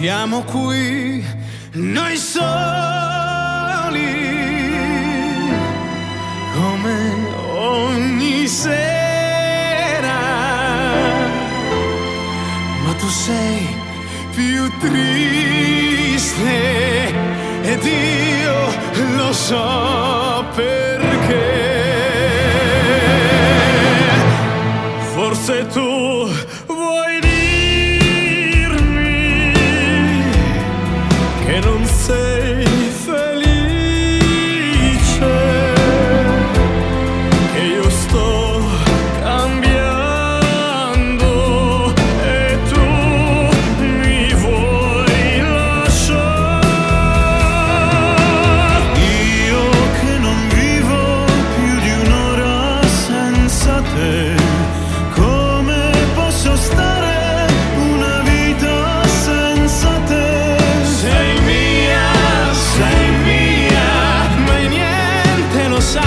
siamo qui, noi soli, come ogni sera, ma tu sei più triste ed io lo so perché. Forse tu